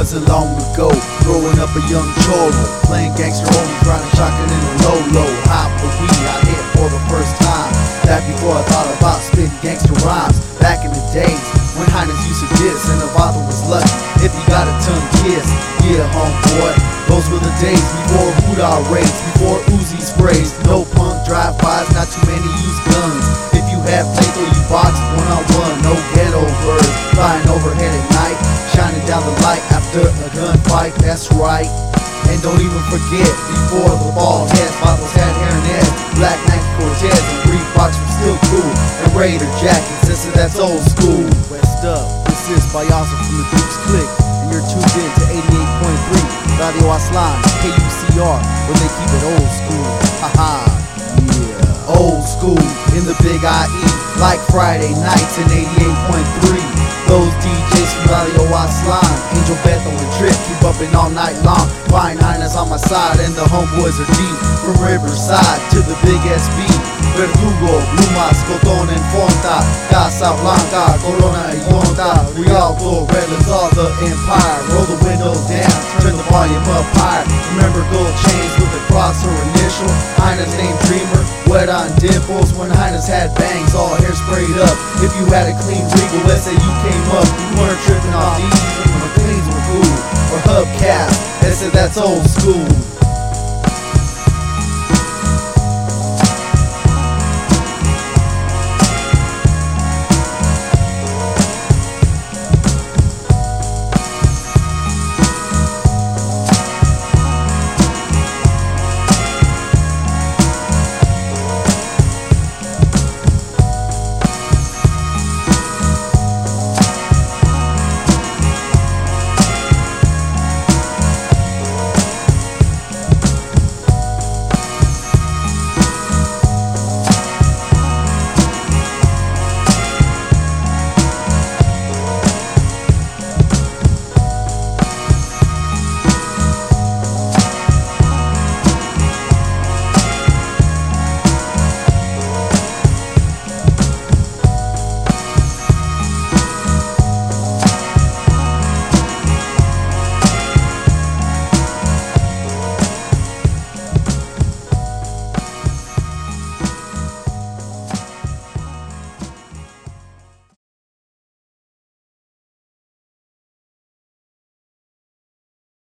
wasn't long ago. Growing up a young cholo, playing gangster only, riding shotgun in a low low. Hop the weed I hit for the first time. That before I thought about spitting gangster rhymes. Back in the days when Highness used to diss and the father was lucky if he got a tongue kiss. Yeah, homeboy, those were the days before Huda raids, before Uzi sprays. No punk drive-bys, not too many used guns. If you had playthrough, you boxed one on one. After a gunfight. That's right. And don't even forget, before the ball heads, bottles had head, black Nike Cortez and Reeboks were still cool, and Raider jackets, since that's old school. West up, this is Payaso from the Dukes Click, and you're tuned in to 88.3 Radio Aztlan, KUCR, where they keep it old school. Haha, yeah. Old school in the big IE, like Friday nights in 88.3. Those DJs from Radio Aztlan, Angel Bethel and Trip keep upping all night long. Fine Highness on my side, and the homeboys are deep. From Riverside to the big SB. Verdugo, Lumas, Colton and Fonta, Casa Blanca, Corona y Honda, Redlands, all the empire. Roll the window down, turn the volume up high. Remember gold chains with a cross or initial. Highness name Dreamer, wet on dimples. When Highness had bangs, all hair sprayed up. If you had a clean regal, let's say you came up. You weren't tripping off these when the cleans were cool. Or hubcaps, they said that's old school.